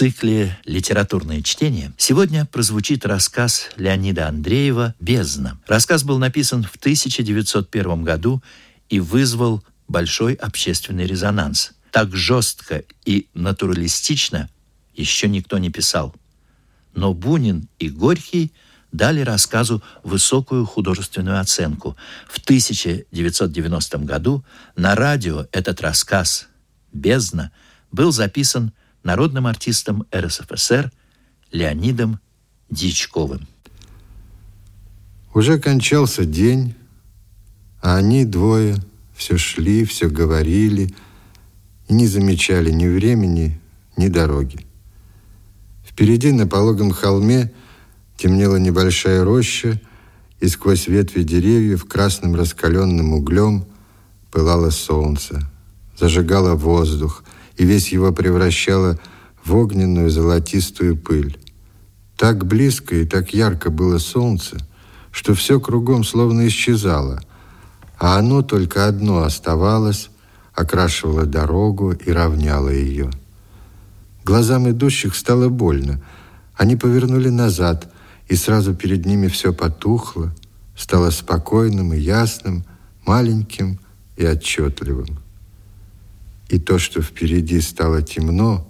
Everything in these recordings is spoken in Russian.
цикле «Литературное чтение» сегодня прозвучит рассказ Леонида Андреева «Бездна». Рассказ был написан в 1901 году и вызвал большой общественный резонанс. Так жестко и натуралистично еще никто не писал. Но Бунин и Горький дали рассказу высокую художественную оценку. В 1990 году на радио этот рассказ «Бездна» был записан народным артистом РСФСР Леонидом Дичковым. Уже кончался день, а они двое все шли, все говорили и не замечали ни времени, ни дороги. Впереди на пологом холме темнела небольшая роща, и сквозь ветви деревьев красным раскаленным углем пылало солнце, зажигало воздух, и весь его превращало в огненную золотистую пыль. Так близко и так ярко было солнце, что все кругом словно исчезало, а оно только одно оставалось, окрашивало дорогу и равняло ее. Глазам идущих стало больно. Они повернули назад, и сразу перед ними все потухло, стало спокойным и ясным, маленьким и отчетливым и то, что впереди стало темно,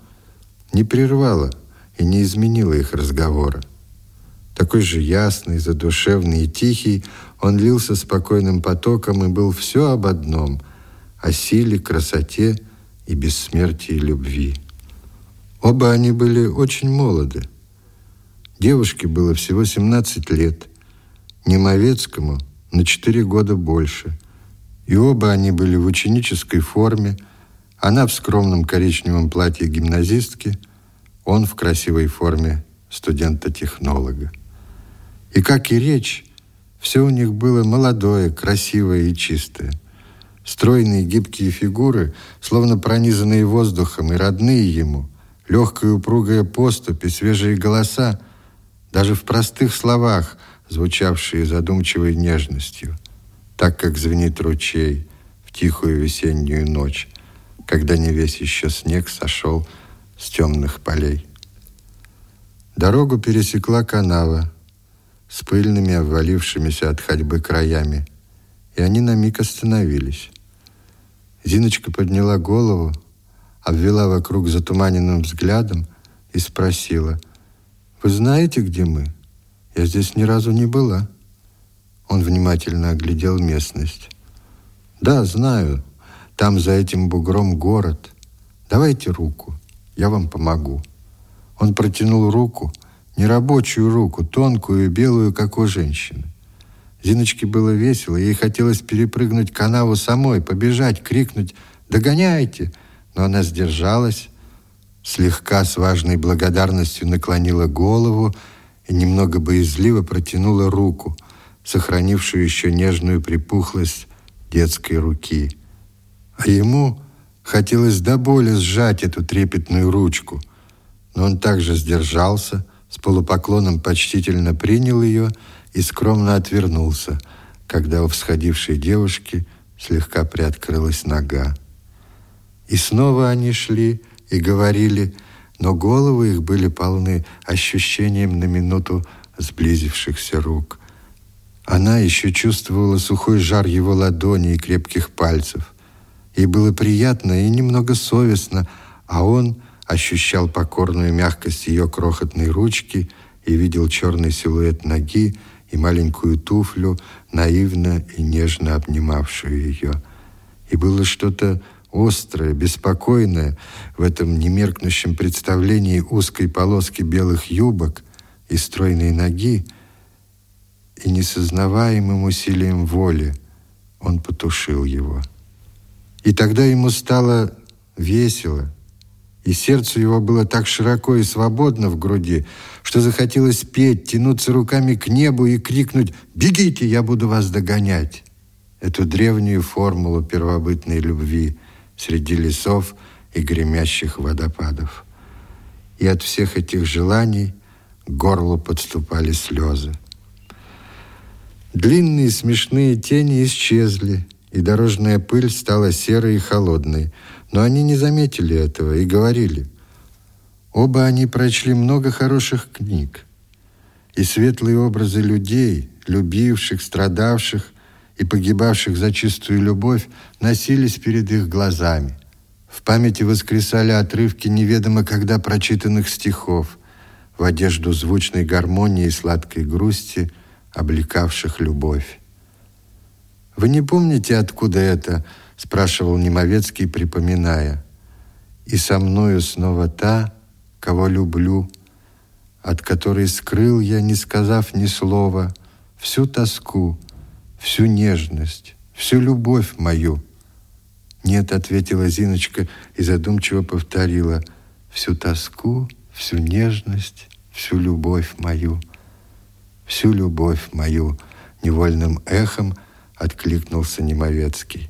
не прервало и не изменило их разговора. Такой же ясный, задушевный и тихий, он лился спокойным потоком и был все об одном — о силе, красоте и бессмертии любви. Оба они были очень молоды. Девушке было всего 17 лет, Немовецкому на 4 года больше. И оба они были в ученической форме – она в скромном коричневом платье гимназистки, он в красивой форме студента-технолога. И как и речь, все у них было молодое, красивое и чистое. Стройные гибкие фигуры, словно пронизанные воздухом и родные ему, легкая упругая поступь и свежие голоса, даже в простых словах, звучавшие задумчивой нежностью, так как звенит ручей в тихую весеннюю ночь, когда не весь еще снег сошел с темных полей. Дорогу пересекла канава с пыльными, обвалившимися от ходьбы краями, и они на миг остановились. Зиночка подняла голову, обвела вокруг затуманенным взглядом и спросила, «Вы знаете, где мы? Я здесь ни разу не была». Он внимательно оглядел местность. «Да, знаю», там за этим бугром город. Давайте руку, я вам помогу. Он протянул руку, нерабочую руку, тонкую и белую, как у женщины. Зиночке было весело, ей хотелось перепрыгнуть канаву самой, побежать, крикнуть «Догоняйте!», но она сдержалась, слегка с важной благодарностью наклонила голову и немного боязливо протянула руку, сохранившую еще нежную припухлость детской руки а ему хотелось до боли сжать эту трепетную ручку. Но он также сдержался, с полупоклоном почтительно принял ее и скромно отвернулся, когда у всходившей девушки слегка приоткрылась нога. И снова они шли и говорили, но головы их были полны ощущением на минуту сблизившихся рук. Она еще чувствовала сухой жар его ладони и крепких пальцев. Ей было приятно и немного совестно, а он ощущал покорную мягкость ее крохотной ручки и видел черный силуэт ноги и маленькую туфлю, наивно и нежно обнимавшую ее. И было что-то острое, беспокойное в этом немеркнущем представлении узкой полоски белых юбок и стройной ноги, и несознаваемым усилием воли он потушил его. И тогда ему стало весело, и сердце его было так широко и свободно в груди, что захотелось петь, тянуться руками к небу и крикнуть «Бегите, я буду вас догонять!» Эту древнюю формулу первобытной любви среди лесов и гремящих водопадов. И от всех этих желаний к горлу подступали слезы. Длинные смешные тени исчезли, и дорожная пыль стала серой и холодной. Но они не заметили этого и говорили, Оба они прочли много хороших книг. И светлые образы людей, любивших, страдавших и погибавших за чистую любовь, носились перед их глазами. В памяти воскресали отрывки неведомо когда прочитанных стихов в одежду звучной гармонии и сладкой грусти, облекавших любовь. «Вы не помните, откуда это?» – спрашивал Немовецкий, припоминая. «И со мною снова та, кого люблю, от которой скрыл я, не сказав ни слова, всю тоску, всю нежность, всю любовь мою». «Нет», — ответила Зиночка и задумчиво повторила, «всю тоску, всю нежность, всю любовь мою, всю любовь мою», невольным эхом откликнулся Немовецкий.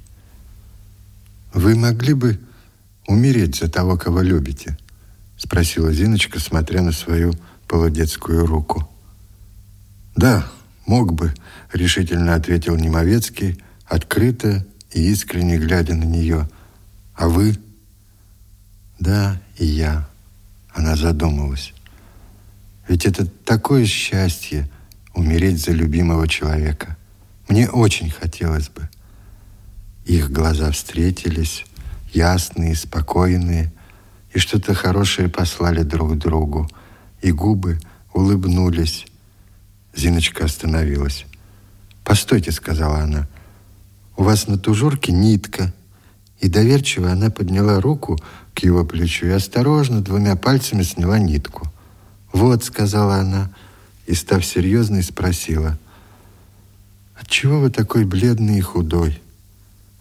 «Вы могли бы умереть за того, кого любите?» спросила Зиночка, смотря на свою полудетскую руку. «Да, мог бы», — решительно ответил Немовецкий, открыто и искренне глядя на нее. «А вы?» «Да, и я». Она задумалась. «Ведь это такое счастье — умереть за любимого человека. Мне очень хотелось бы». Их глаза встретились, ясные, спокойные, и что-то хорошее послали друг другу, и губы улыбнулись. Зиночка остановилась. «Постойте», — сказала она, — у вас на тужурке нитка». И доверчиво она подняла руку к его плечу и осторожно двумя пальцами сняла нитку. «Вот», — сказала она, и, став серьезной, спросила, «Отчего вы такой бледный и худой?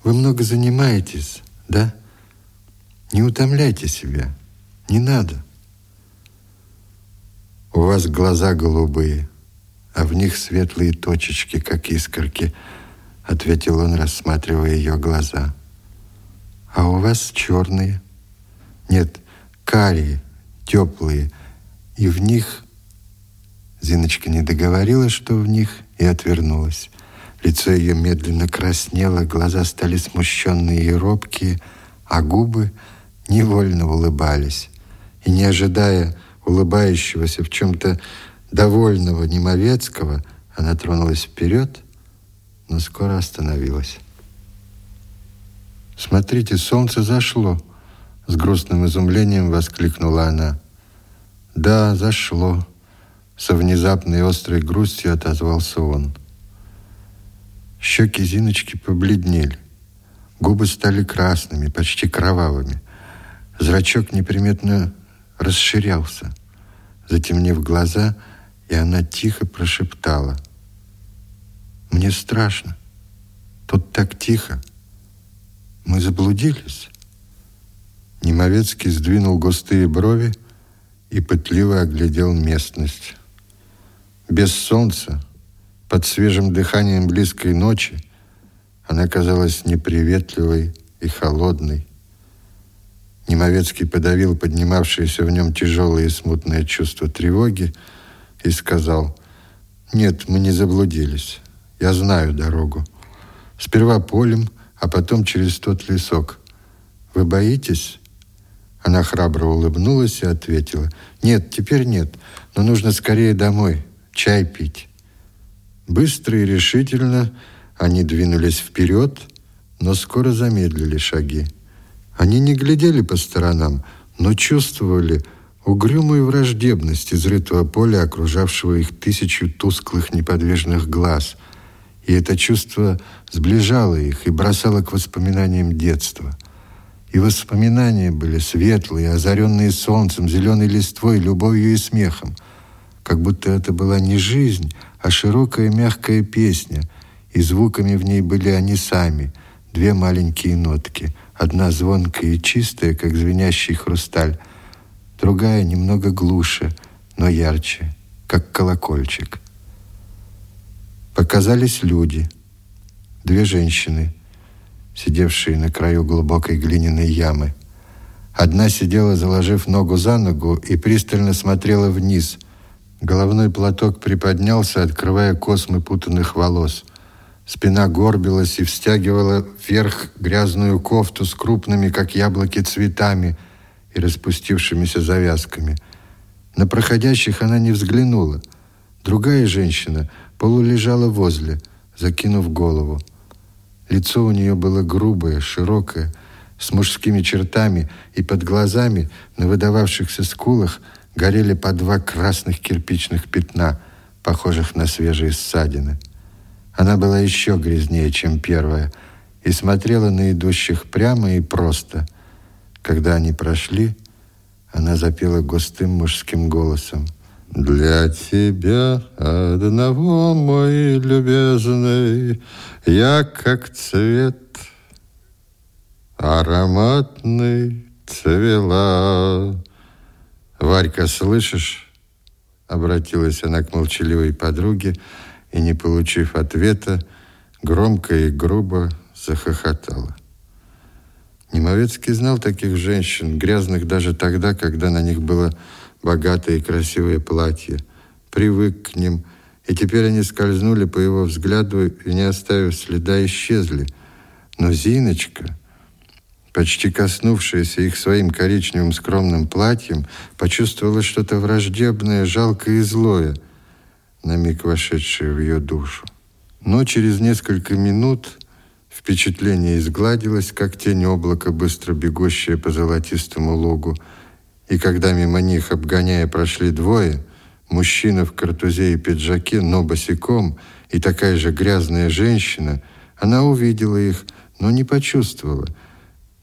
Вы много занимаетесь, да? Не утомляйте себя, не надо». «У вас глаза голубые, а в них светлые точечки, как искорки», ответил он, рассматривая ее глаза. А у вас черные? Нет, карие, теплые, и в них... Зиночка не договорила, что в них, и отвернулась. Лицо ее медленно краснело, глаза стали смущенные и робкие, а губы невольно улыбались. И не ожидая улыбающегося в чем-то довольного Немовецкого, она тронулась вперед — но скоро остановилась. «Смотрите, солнце зашло!» С грустным изумлением воскликнула она. «Да, зашло!» Со внезапной острой грустью отозвался он. Щеки Зиночки побледнели. Губы стали красными, почти кровавыми. Зрачок неприметно расширялся. Затемнев глаза, и она тихо прошептала — мне страшно. Тут так тихо. Мы заблудились. Немовецкий сдвинул густые брови и пытливо оглядел местность. Без солнца, под свежим дыханием близкой ночи, она казалась неприветливой и холодной. Немовецкий подавил поднимавшееся в нем тяжелое и смутное чувство тревоги и сказал, «Нет, мы не заблудились. Я знаю дорогу. Сперва полем, а потом через тот лесок. Вы боитесь?» Она храбро улыбнулась и ответила. «Нет, теперь нет, но нужно скорее домой, чай пить». Быстро и решительно они двинулись вперед, но скоро замедлили шаги. Они не глядели по сторонам, но чувствовали угрюмую враждебность изрытого поля, окружавшего их тысячу тусклых неподвижных глаз – и это чувство сближало их и бросало к воспоминаниям детства. И воспоминания были светлые, озаренные солнцем, зеленой листвой, любовью и смехом. Как будто это была не жизнь, а широкая мягкая песня, и звуками в ней были они сами, две маленькие нотки, одна звонкая и чистая, как звенящий хрусталь, другая немного глуше, но ярче, как колокольчик. Показались люди, две женщины, сидевшие на краю глубокой глиняной ямы. Одна сидела, заложив ногу за ногу, и пристально смотрела вниз. Головной платок приподнялся, открывая космы путанных волос. Спина горбилась и встягивала вверх грязную кофту с крупными, как яблоки, цветами, и распустившимися завязками. На проходящих она не взглянула. Другая женщина полулежала возле, закинув голову. Лицо у нее было грубое, широкое, с мужскими чертами, и под глазами на выдававшихся скулах горели по два красных кирпичных пятна, похожих на свежие ссадины. Она была еще грязнее, чем первая, и смотрела на идущих прямо и просто. Когда они прошли, она запела густым мужским голосом. «Для тебя одного, мой любезный, я как цвет ароматный цвела». «Варька, слышишь?» Обратилась она к молчаливой подруге и, не получив ответа, громко и грубо захохотала. Немовецкий знал таких женщин, грязных даже тогда, когда на них было богатое и красивое платье. Привык к ним, и теперь они скользнули по его взгляду и, не оставив следа, исчезли. Но Зиночка, почти коснувшаяся их своим коричневым скромным платьем, почувствовала что-то враждебное, жалкое и злое, на миг вошедшее в ее душу. Но через несколько минут впечатление изгладилось, как тень облака, быстро бегущая по золотистому лугу, и когда мимо них, обгоняя, прошли двое, мужчина в картузе и пиджаке, но босиком, и такая же грязная женщина, она увидела их, но не почувствовала –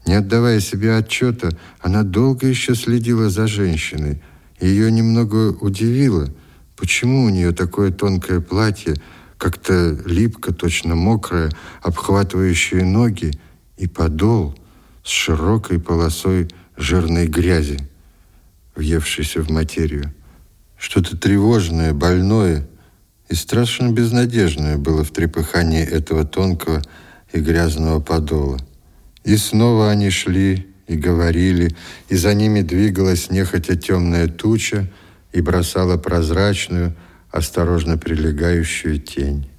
не отдавая себе отчета, она долго еще следила за женщиной. Ее немного удивило, почему у нее такое тонкое платье, как-то липко, точно мокрое, обхватывающее ноги, и подол с широкой полосой жирной грязи, въевшейся в материю. Что-то тревожное, больное и страшно безнадежное было в трепыхании этого тонкого и грязного подола. И снова они шли и говорили, и за ними двигалась нехотя темная туча и бросала прозрачную, осторожно прилегающую тень.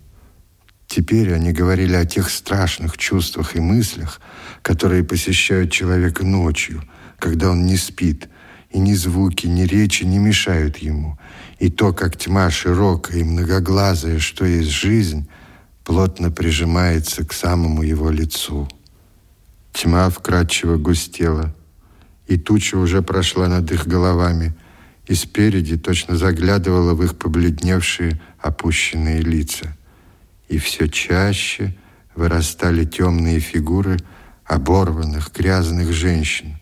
Теперь они говорили о тех страшных чувствах и мыслях, которые посещают человека ночью, когда он не спит, и ни звуки, ни речи не мешают ему. И то, как тьма широкая и многоглазая, что есть жизнь, плотно прижимается к самому его лицу. Тьма вкрадчиво густела, и туча уже прошла над их головами, и спереди точно заглядывала в их побледневшие, опущенные лица. И все чаще вырастали темные фигуры оборванных, грязных женщин,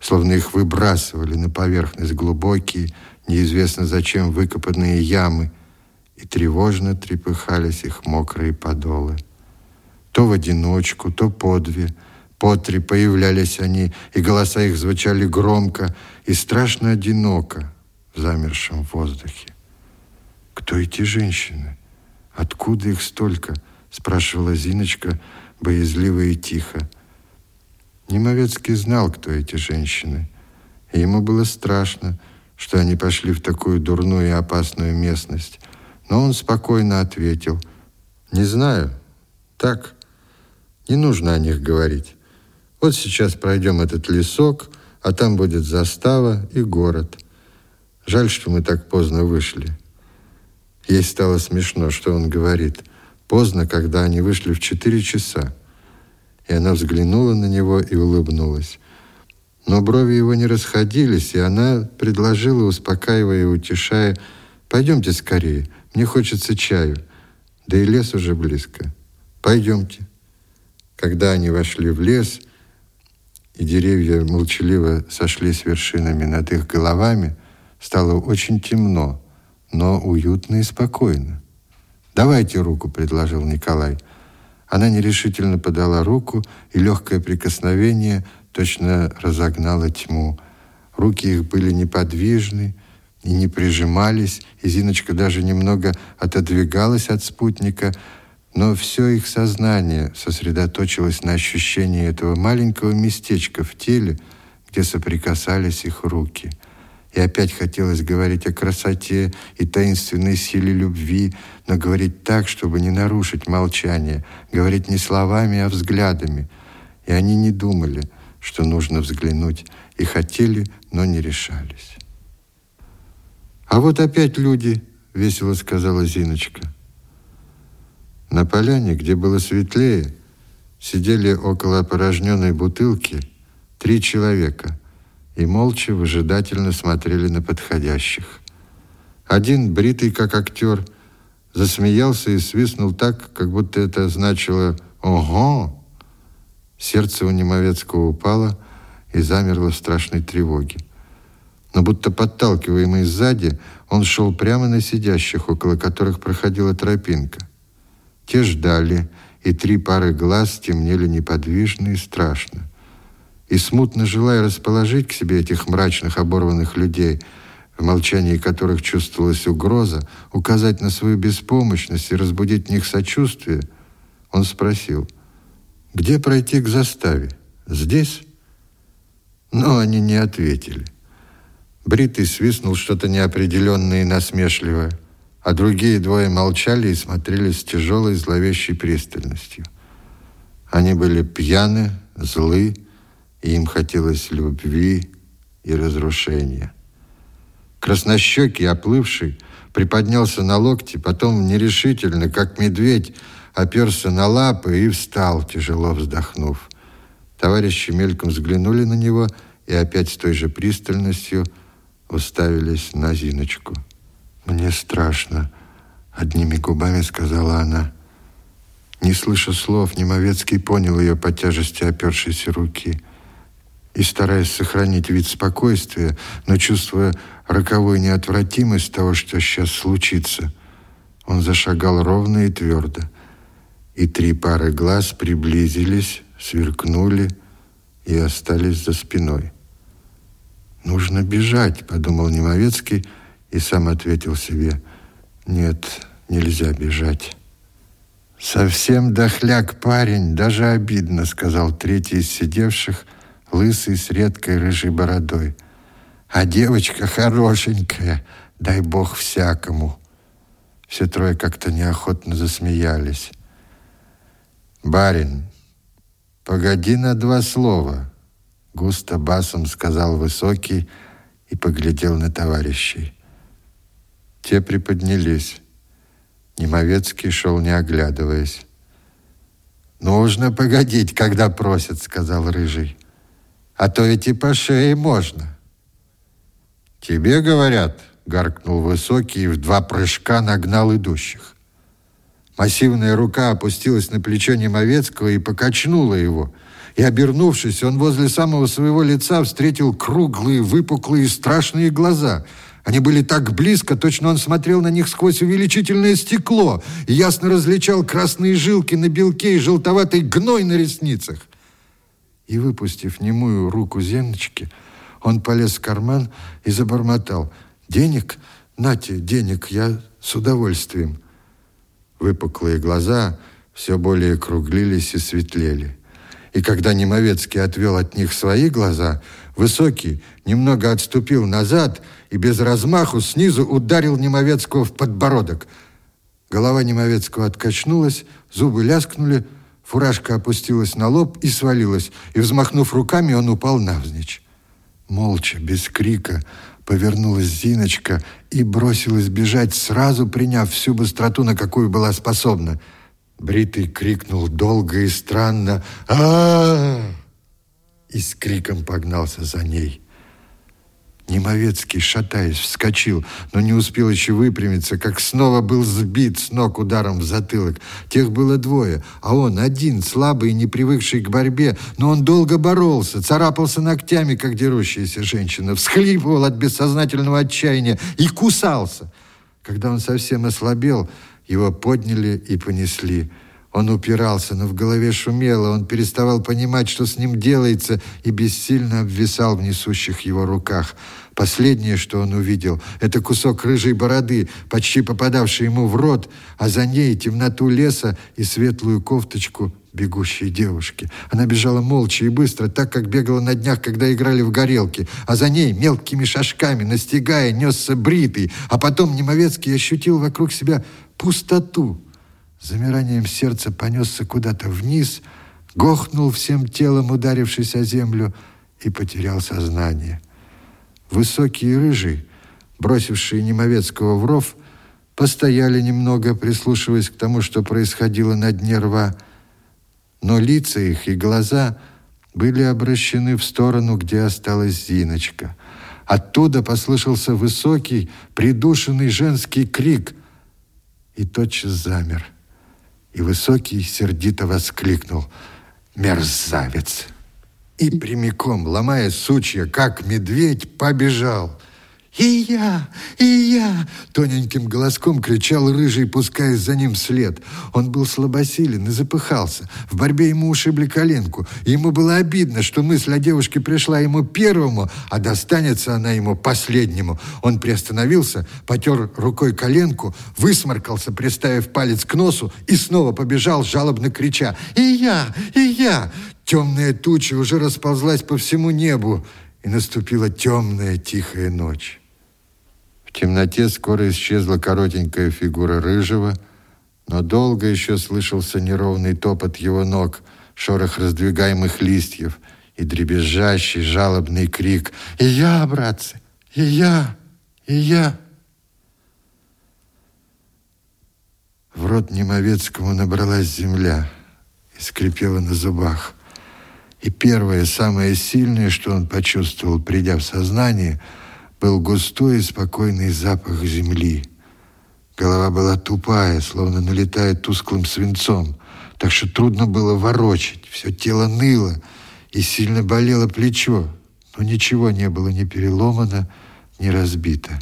словно их выбрасывали на поверхность глубокие, неизвестно зачем выкопанные ямы, и тревожно трепыхались их мокрые подолы. То в одиночку, то по две — по три появлялись они, и голоса их звучали громко и страшно одиноко в замершем воздухе. «Кто эти женщины? Откуда их столько?» спрашивала Зиночка, боязливо и тихо. Немовецкий знал, кто эти женщины, и ему было страшно, что они пошли в такую дурную и опасную местность. Но он спокойно ответил, «Не знаю, так, не нужно о них говорить». Вот сейчас пройдем этот лесок, а там будет застава и город. Жаль, что мы так поздно вышли. Ей стало смешно, что он говорит. Поздно, когда они вышли в четыре часа. И она взглянула на него и улыбнулась. Но брови его не расходились, и она предложила, успокаивая и утешая, «Пойдемте скорее, мне хочется чаю, да и лес уже близко. Пойдемте». Когда они вошли в лес, и деревья молчаливо сошли с вершинами над их головами, стало очень темно, но уютно и спокойно. «Давайте руку», — предложил Николай. Она нерешительно подала руку, и легкое прикосновение точно разогнало тьму. Руки их были неподвижны и не прижимались, и Зиночка даже немного отодвигалась от спутника, но все их сознание сосредоточилось на ощущении этого маленького местечка в теле, где соприкасались их руки. И опять хотелось говорить о красоте и таинственной силе любви, но говорить так, чтобы не нарушить молчание, говорить не словами, а взглядами. И они не думали, что нужно взглянуть, и хотели, но не решались. «А вот опять люди», — весело сказала Зиночка. На поляне, где было светлее, сидели около опорожненной бутылки три человека и молча выжидательно смотрели на подходящих. Один, бритый как актер, засмеялся и свистнул так, как будто это значило «Ого!». Сердце у Немовецкого упало и замерло в страшной тревоге. Но будто подталкиваемый сзади, он шел прямо на сидящих, около которых проходила тропинка. Те ждали, и три пары глаз темнели неподвижно и страшно. И смутно желая расположить к себе этих мрачных оборванных людей, в молчании которых чувствовалась угроза, указать на свою беспомощность и разбудить в них сочувствие, он спросил, где пройти к заставе? Здесь? Но они не ответили. Бритый свистнул что-то неопределенное и насмешливое а другие двое молчали и смотрели с тяжелой зловещей пристальностью. Они были пьяны, злы, и им хотелось любви и разрушения. Краснощекий, оплывший, приподнялся на локти, потом нерешительно, как медведь, оперся на лапы и встал, тяжело вздохнув. Товарищи мельком взглянули на него и опять с той же пристальностью уставились на Зиночку. «Мне страшно», — одними губами сказала она. Не слыша слов, Немовецкий понял ее по тяжести опершейся руки. И, стараясь сохранить вид спокойствия, но чувствуя роковую неотвратимость того, что сейчас случится, он зашагал ровно и твердо. И три пары глаз приблизились, сверкнули и остались за спиной. «Нужно бежать», — подумал Немовецкий, — и сам ответил себе, нет, нельзя бежать. «Совсем дохляк парень, даже обидно», — сказал третий из сидевших, лысый с редкой рыжей бородой. «А девочка хорошенькая, дай бог всякому». Все трое как-то неохотно засмеялись. «Барин, погоди на два слова», — густо басом сказал высокий и поглядел на товарищей. Те приподнялись. Немовецкий шел, не оглядываясь. «Нужно погодить, когда просят», — сказал Рыжий. «А то ведь и по шее можно». «Тебе говорят», — гаркнул Высокий и в два прыжка нагнал идущих. Массивная рука опустилась на плечо Немовецкого и покачнула его. И, обернувшись, он возле самого своего лица встретил круглые, выпуклые, страшные глаза — они были так близко, точно он смотрел на них сквозь увеличительное стекло и ясно различал красные жилки на белке и желтоватый гной на ресницах. И, выпустив немую руку Зеночки, он полез в карман и забормотал. «Денег? Нате, денег, я с удовольствием». Выпуклые глаза все более круглились и светлели. И когда Немовецкий отвел от них свои глаза, Высокий немного отступил назад и без размаху снизу ударил Немовецкого в подбородок. Голова Немовецкого откачнулась, зубы ляскнули, фуражка опустилась на лоб и свалилась, и, взмахнув руками, он упал навзничь. Молча, без крика, повернулась Зиночка и бросилась бежать, сразу приняв всю быстроту, на какую была способна. Бритый крикнул долго и странно а, -а, -а и с криком погнался за ней. Немовецкий, шатаясь, вскочил, но не успел еще выпрямиться, как снова был сбит с ног ударом в затылок. Тех было двое, а он один, слабый и не привыкший к борьбе, но он долго боролся, царапался ногтями, как дерущаяся женщина, всхлипывал от бессознательного отчаяния и кусался. Когда он совсем ослабел, его подняли и понесли. Он упирался, но в голове шумело, он переставал понимать, что с ним делается, и бессильно обвисал в несущих его руках. Последнее, что он увидел, это кусок рыжей бороды, почти попадавший ему в рот, а за ней темноту леса и светлую кофточку бегущей девушки. Она бежала молча и быстро, так как бегала на днях, когда играли в горелки, а за ней мелкими шажками, настигая, несся бритый, а потом Немовецкий ощутил вокруг себя пустоту, замиранием сердца понесся куда-то вниз, гохнул всем телом, ударившись о землю, и потерял сознание. Высокий и рыжий, бросившие Немовецкого в ров, постояли немного, прислушиваясь к тому, что происходило на дне рва, но лица их и глаза были обращены в сторону, где осталась Зиночка. Оттуда послышался высокий, придушенный женский крик, и тотчас замер. И высокий сердито воскликнул «Мерзавец!» И прямиком, ломая сучья, как медведь, побежал – «И я! И я!» Тоненьким голоском кричал рыжий, пускаясь за ним вслед. Он был слабосилен и запыхался. В борьбе ему ушибли коленку. ему было обидно, что мысль о девушке пришла ему первому, а достанется она ему последнему. Он приостановился, потер рукой коленку, высморкался, приставив палец к носу и снова побежал, жалобно крича «И я! И я!» Темная туча уже расползлась по всему небу, и наступила темная тихая ночь. В темноте скоро исчезла коротенькая фигура рыжего, но долго еще слышался неровный топот его ног, шорох раздвигаемых листьев и дребезжащий жалобный крик «И я, братцы! И я! И я!» В рот Немовецкому набралась земля и скрипела на зубах. И первое, самое сильное, что он почувствовал, придя в сознание – был густой и спокойный запах земли. Голова была тупая, словно налетает тусклым свинцом, так что трудно было ворочать. Все тело ныло и сильно болело плечо, но ничего не было ни переломано, ни разбито.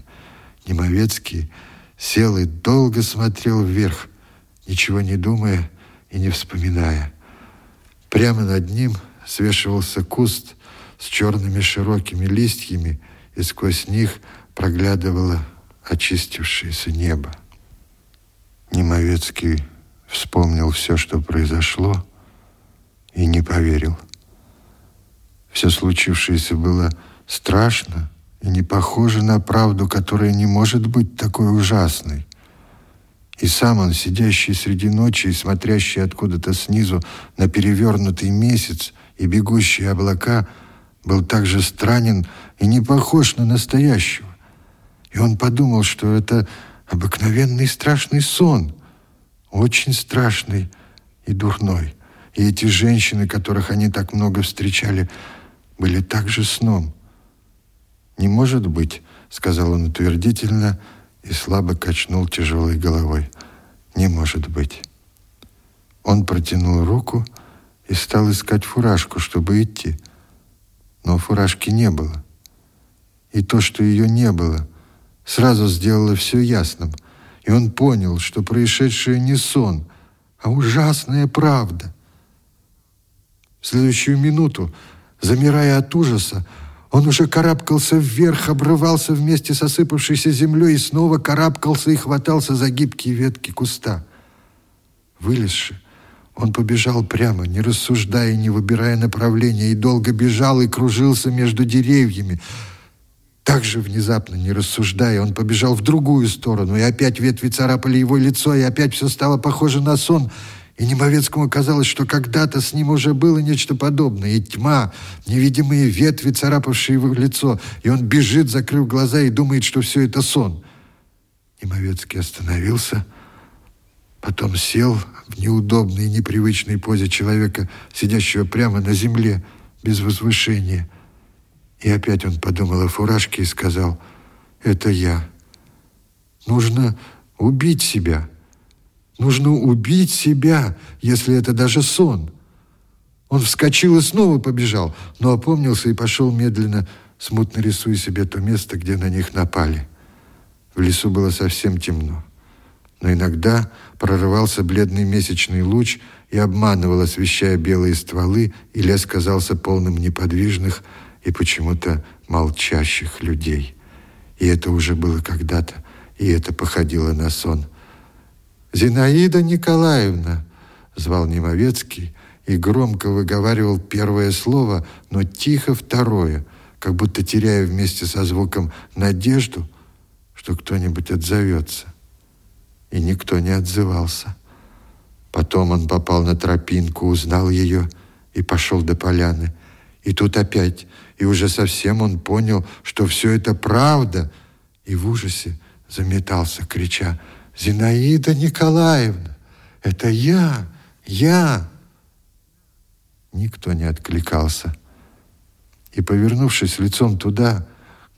Немовецкий сел и долго смотрел вверх, ничего не думая и не вспоминая. Прямо над ним свешивался куст с черными широкими листьями, и сквозь них проглядывало очистившееся небо. Немовецкий вспомнил все, что произошло, и не поверил. Все случившееся было страшно и не похоже на правду, которая не может быть такой ужасной. И сам он, сидящий среди ночи и смотрящий откуда-то снизу на перевернутый месяц и бегущие облака – был так же странен и не похож на настоящего. И он подумал, что это обыкновенный страшный сон, очень страшный и дурной. И эти женщины, которых они так много встречали, были также сном. «Не может быть», — сказал он утвердительно и слабо качнул тяжелой головой. «Не может быть». Он протянул руку и стал искать фуражку, чтобы идти но фуражки не было. И то, что ее не было, сразу сделало все ясным, и он понял, что происшедшее не сон, а ужасная правда. В следующую минуту, замирая от ужаса, он уже карабкался вверх, обрывался вместе с осыпавшейся землей и снова карабкался и хватался за гибкие ветки куста. Вылезши, он побежал прямо, не рассуждая, не выбирая направления, и долго бежал и кружился между деревьями. Так же внезапно, не рассуждая, он побежал в другую сторону, и опять ветви царапали его лицо, и опять все стало похоже на сон. И Немовецкому казалось, что когда-то с ним уже было нечто подобное, и тьма, невидимые ветви, царапавшие его лицо, и он бежит, закрыв глаза, и думает, что все это сон. Немовецкий остановился, Потом сел в неудобной и непривычной позе человека, сидящего прямо на земле, без возвышения. И опять он подумал о фуражке и сказал, «Это я. Нужно убить себя. Нужно убить себя, если это даже сон». Он вскочил и снова побежал, но опомнился и пошел медленно, смутно рисуя себе то место, где на них напали. В лесу было совсем темно но иногда прорывался бледный месячный луч и обманывал, освещая белые стволы, и лес казался полным неподвижных и почему-то молчащих людей. И это уже было когда-то, и это походило на сон. «Зинаида Николаевна!» — звал Немовецкий и громко выговаривал первое слово, но тихо второе, как будто теряя вместе со звуком надежду, что кто-нибудь отзовется и никто не отзывался. Потом он попал на тропинку, узнал ее и пошел до поляны. И тут опять, и уже совсем он понял, что все это правда, и в ужасе заметался, крича, «Зинаида Николаевна, это я, я!» Никто не откликался. И, повернувшись лицом туда,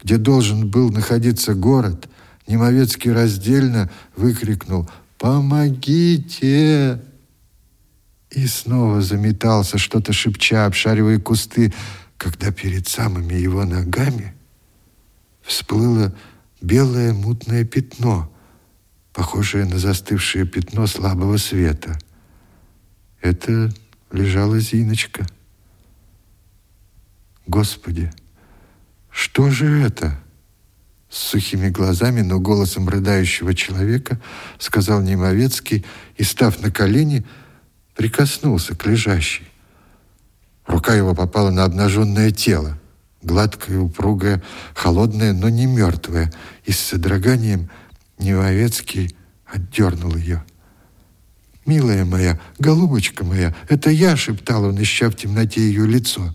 где должен был находиться город, Немовецкий раздельно выкрикнул «Помогите!» И снова заметался, что-то шепча, обшаривая кусты, когда перед самыми его ногами всплыло белое мутное пятно, похожее на застывшее пятно слабого света. Это лежала Зиночка. Господи, что же это? С сухими глазами, но голосом рыдающего человека сказал Немовецкий и, став на колени, прикоснулся к лежащей. Рука его попала на обнаженное тело, гладкое, упругое, холодное, но не мертвое, и с содроганием Немовецкий отдернул ее. «Милая моя, голубочка моя, это я!» — шептал он, ища в темноте ее лицо.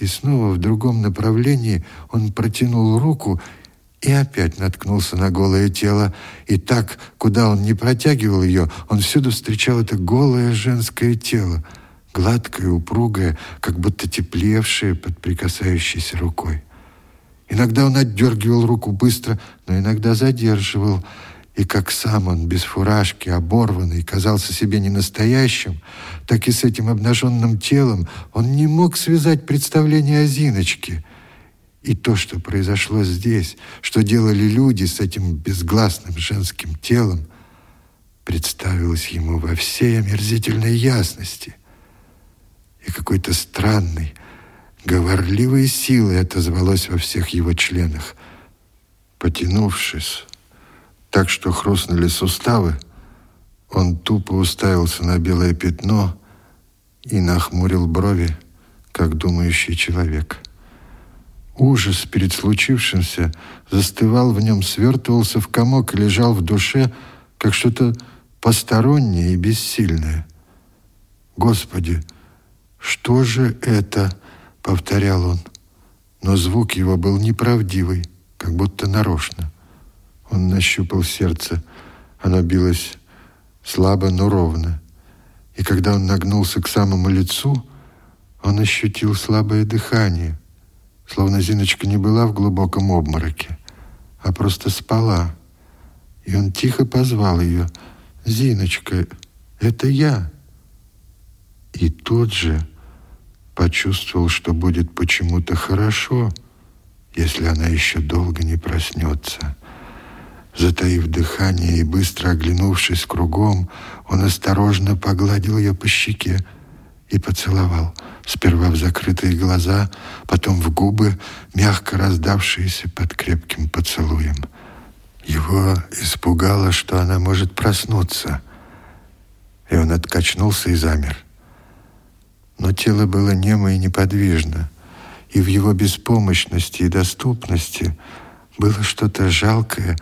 И снова в другом направлении он протянул руку и опять наткнулся на голое тело. И так, куда он не протягивал ее, он всюду встречал это голое женское тело, гладкое, упругое, как будто теплевшее под прикасающейся рукой. Иногда он отдергивал руку быстро, но иногда задерживал – и как сам он, без фуражки, оборванный, казался себе не настоящим, так и с этим обнаженным телом он не мог связать представление о Зиночке. И то, что произошло здесь, что делали люди с этим безгласным женским телом, представилось ему во всей омерзительной ясности. И какой-то странной, говорливой силой отозвалось во всех его членах. Потянувшись, так что хрустнули суставы, он тупо уставился на белое пятно и нахмурил брови, как думающий человек. Ужас перед случившимся застывал в нем, свертывался в комок и лежал в душе, как что-то постороннее и бессильное. «Господи, что же это?» — повторял он. Но звук его был неправдивый, как будто нарочно. Он нащупал сердце. Оно билось слабо, но ровно. И когда он нагнулся к самому лицу, он ощутил слабое дыхание, словно Зиночка не была в глубоком обмороке, а просто спала. И он тихо позвал ее. «Зиночка, это я!» И тут же почувствовал, что будет почему-то хорошо, если она еще долго не проснется. Затаив дыхание и быстро оглянувшись кругом, он осторожно погладил ее по щеке и поцеловал. Сперва в закрытые глаза, потом в губы, мягко раздавшиеся под крепким поцелуем. Его испугало, что она может проснуться, и он откачнулся и замер. Но тело было немо и неподвижно, и в его беспомощности и доступности было что-то жалкое,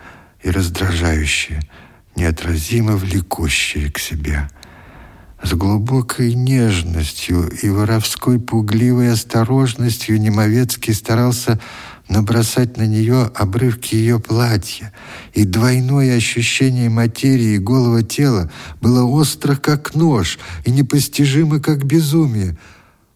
и раздражающее, неотразимо влекущее к себе. С глубокой нежностью и воровской пугливой осторожностью Немовецкий старался набросать на нее обрывки ее платья, и двойное ощущение материи голого тела было остро, как нож, и непостижимо, как безумие —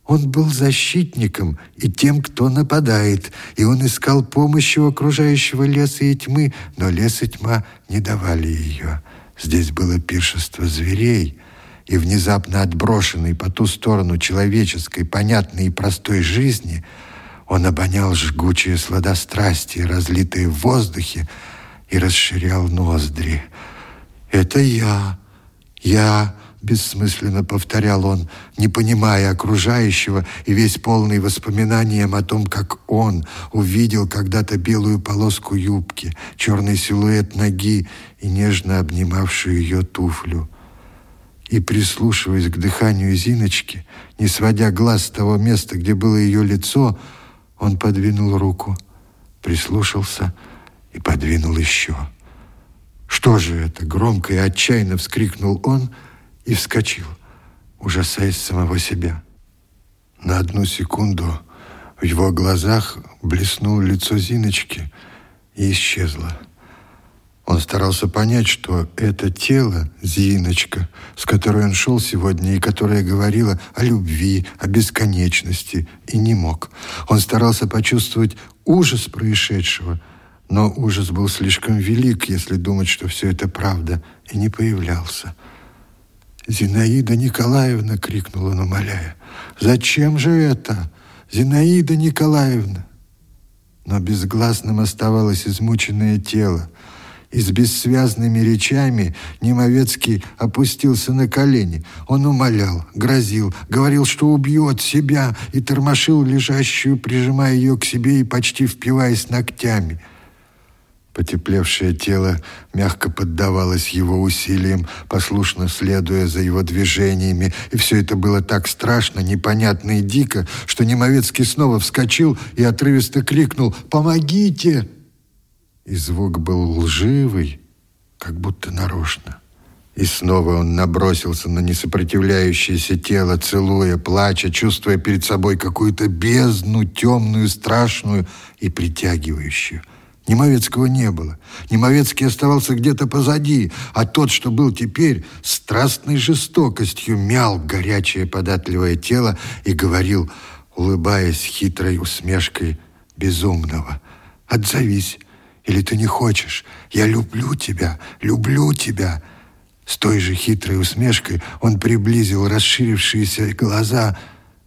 он был защитником и тем, кто нападает, и он искал помощи у окружающего леса и тьмы, но лес и тьма не давали ее. Здесь было пиршество зверей, и внезапно отброшенный по ту сторону человеческой, понятной и простой жизни, он обонял жгучее сладострастие, разлитое в воздухе, и расширял ноздри. «Это я, я!» Бессмысленно повторял он, не понимая окружающего и весь полный воспоминанием о том, как он увидел когда-то белую полоску юбки, черный силуэт ноги и нежно обнимавшую ее туфлю. И, прислушиваясь к дыханию Зиночки, не сводя глаз с того места, где было ее лицо, он подвинул руку, прислушался и подвинул еще. «Что же это?» — громко и отчаянно вскрикнул он — и вскочил, ужасаясь самого себя. На одну секунду в его глазах блеснуло лицо Зиночки и исчезло. Он старался понять, что это тело, Зиночка, с которой он шел сегодня и которая говорила о любви, о бесконечности, и не мог. Он старался почувствовать ужас происшедшего, но ужас был слишком велик, если думать, что все это правда, и не появлялся. «Зинаида Николаевна!» — крикнула умоляя. «Зачем же это? Зинаида Николаевна!» Но безгласным оставалось измученное тело, и с бессвязными речами Немовецкий опустился на колени. Он умолял, грозил, говорил, что убьет себя, и тормошил лежащую, прижимая ее к себе и почти впиваясь ногтями – Потеплевшее тело мягко поддавалось его усилиям, послушно следуя за его движениями, и все это было так страшно, непонятно и дико, что Немовецкий снова вскочил и отрывисто крикнул «Помогите!» И звук был лживый, как будто нарочно. И снова он набросился на несопротивляющееся тело, целуя, плача, чувствуя перед собой какую-то бездну, темную, страшную и притягивающую – Немовецкого не было. Немовецкий оставался где-то позади, а тот, что был теперь, страстной жестокостью мял горячее податливое тело и говорил, улыбаясь хитрой усмешкой безумного, «Отзовись, или ты не хочешь? Я люблю тебя, люблю тебя!» С той же хитрой усмешкой он приблизил расширившиеся глаза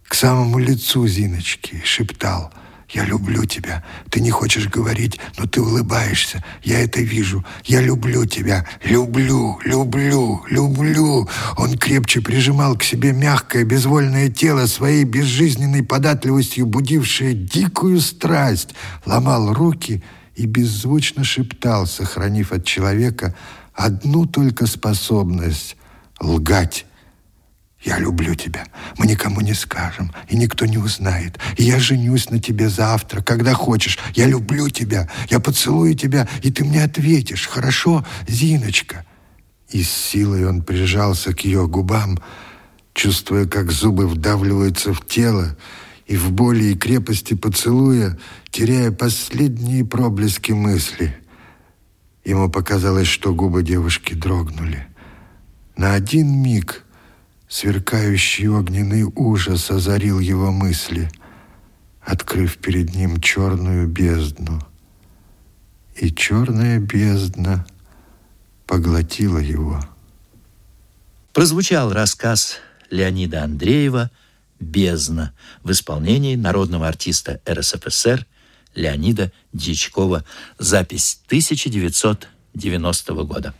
к самому лицу Зиночки и шептал – я люблю тебя. Ты не хочешь говорить, но ты улыбаешься. Я это вижу. Я люблю тебя. Люблю, люблю, люблю. Он крепче прижимал к себе мягкое, безвольное тело своей безжизненной податливостью, будившее дикую страсть, ломал руки и беззвучно шептал, сохранив от человека одну только способность — лгать я люблю тебя. Мы никому не скажем, и никто не узнает. И я женюсь на тебе завтра, когда хочешь. Я люблю тебя. Я поцелую тебя, и ты мне ответишь. Хорошо, Зиночка?» И с силой он прижался к ее губам, чувствуя, как зубы вдавливаются в тело, и в боли и крепости поцелуя, теряя последние проблески мысли. Ему показалось, что губы девушки дрогнули. На один миг Сверкающий огненный ужас озарил его мысли, открыв перед ним черную бездну. И черная бездна поглотила его. Прозвучал рассказ Леонида Андреева «Бездна» в исполнении народного артиста РСФСР Леонида Дьячкова. Запись 1990 года.